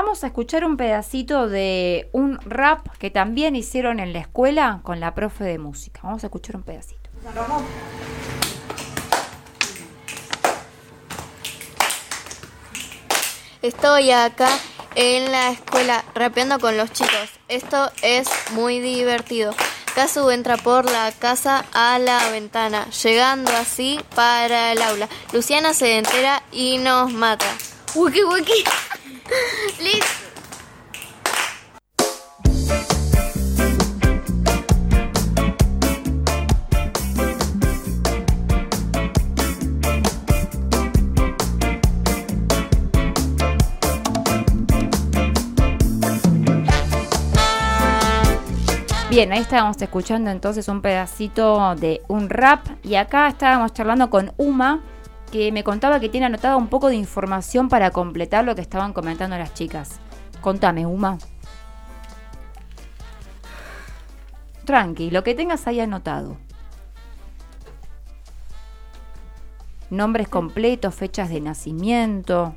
Vamos a escuchar un pedacito de un rap que también hicieron en la escuela con la profe de música. Vamos a escuchar un pedacito. Estoy acá en la escuela rapeando con los chicos. Esto es muy divertido. Kazu entra por la casa a la ventana, llegando así para el aula. Luciana se entera y nos mata. Wiki wiki. Listo. Bien, ahí estábamos escuchando entonces un pedacito de un rap y acá estábamos charlando con Uma que me contaba que tiene anotado un poco de información para completar lo que estaban comentando las chicas. Contame, Uma. Tranqui, lo que tengas ahí anotado. Nombres completos, fechas de nacimiento.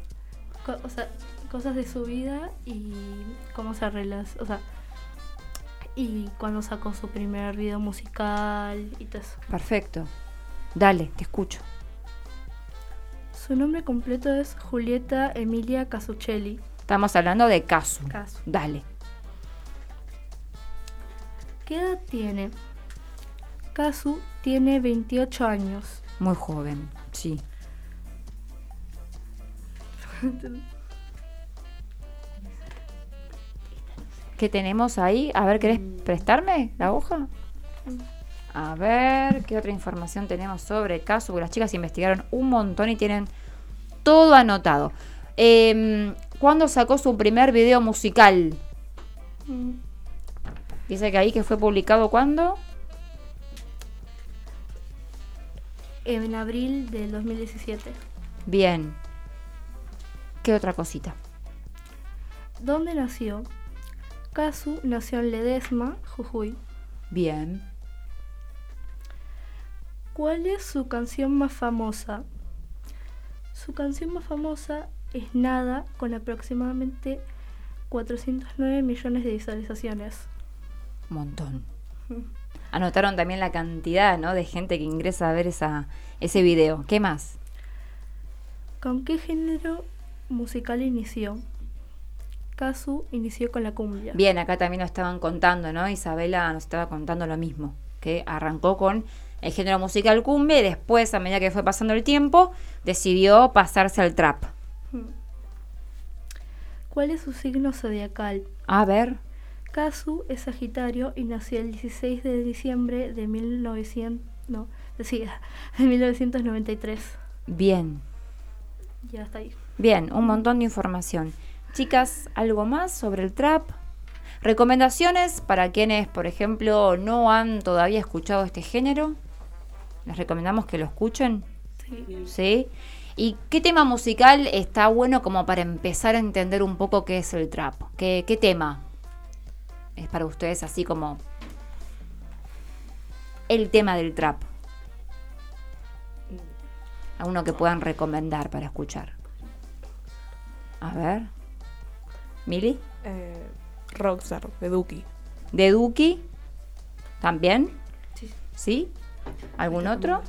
O sea, cosas de su vida y cómo se relaciona, o sea, y cuando sacó su primer video musical y todo eso. Perfecto. Dale, te escucho. Su nombre completo es Julieta Emilia Casuccelli. Estamos hablando de Casu. Casu. Dale. ¿Qué edad tiene? Casu tiene 28 años. Muy joven, sí. ¿Qué tenemos ahí? A ver, ¿querés prestarme la hoja? A ver, ¿qué otra información tenemos sobre el caso? Porque las chicas investigaron un montón y tienen todo anotado. Eh, ¿Cuándo sacó su primer video musical? Dice que ahí que fue publicado cuándo? En abril del 2017. Bien. ¿Qué otra cosita? ¿Dónde nació? Kazu nació en Ledesma, Jujuy. Bien. ¿Cuál es su canción más famosa? Su canción más famosa es Nada, con aproximadamente 409 millones de visualizaciones. Montón. Anotaron también la cantidad ¿no? de gente que ingresa a ver esa, ese video. ¿Qué más? ¿Con qué género musical inició? Kazu inició con la cumbia. Bien, acá también lo estaban contando, ¿no? Isabela nos estaba contando lo mismo, que arrancó con el género musical cumbia y después, a medida que fue pasando el tiempo, decidió pasarse al trap. Hmm. ¿Cuál es su signo zodiacal? A ver. Kazu es Sagitario y nació el 16 de diciembre de 1900, no, sí, de 1993. Bien. Ya está ahí. Bien, un montón de información. Chicas, ¿algo más sobre el trap? Recomendaciones para quienes, por ejemplo, no han todavía escuchado este género. Les recomendamos que lo escuchen. Sí. ¿Sí? ¿Y qué tema musical está bueno como para empezar a entender un poco qué es el trap? ¿Qué, qué tema es para ustedes así como el tema del trap? A uno que puedan recomendar para escuchar. A ver. ¿Mili? Eh, Rockstar, de Duki. ¿De Duki? ¿También? Sí. ¿Sí? ¿Algún otro?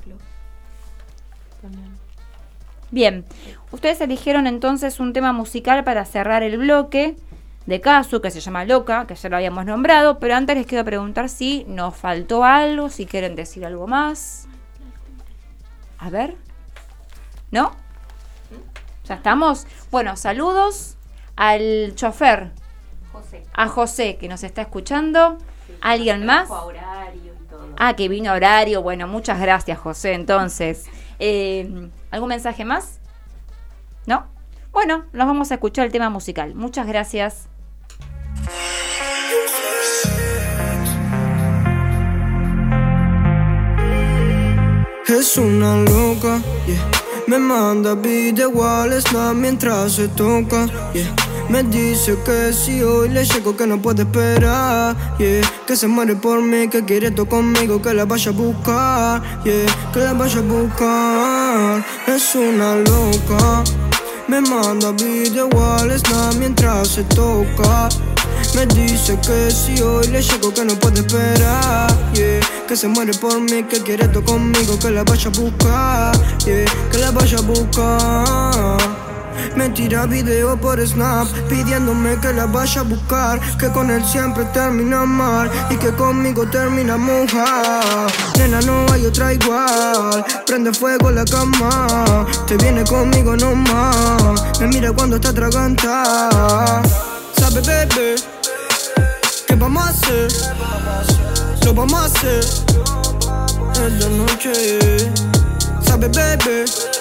Bien, ustedes eligieron entonces un tema musical para cerrar el bloque de Casu, que se llama Loca, que ya lo habíamos nombrado, pero antes les quiero preguntar si nos faltó algo, si quieren decir algo más. A ver. ¿No? ¿Ya estamos? Bueno, saludos al chofer, José. a José, que nos está escuchando. ¿Alguien más? Ah, que vino horario. Bueno, muchas gracias, José. Entonces, eh, ¿algún mensaje más? ¿No? Bueno, nos vamos a escuchar el tema musical. Muchas gracias. Es una loca. Me manda video igual snap mientras se toca. Me dice que si hoy le llego que no puede esperar, yeah. Que se muere por mí, que quiere todo conmigo, que la vaya a buscar, yeah. Que la vaya a buscar. Es una loca. Me manda video igual snap mientras se toca. Me dice que si hoy le llego que no puede esperar, yeah. Que se muere por mí, que quiere todo conmigo, que la vaya a buscar, yeah. Que la vaya a buscar. Me tira video por Snap pidiéndome que la vaya a buscar, que con él siempre termina mal y que conmigo termina moja. Nena, no hay otra igual, prende fuego la cama, te viene conmigo nomás, me mira cuando está atragantada. Sabe, bebé, ¿qué vamos a hacer? Lo vamos a hacer en la noche. Sabe, bebé.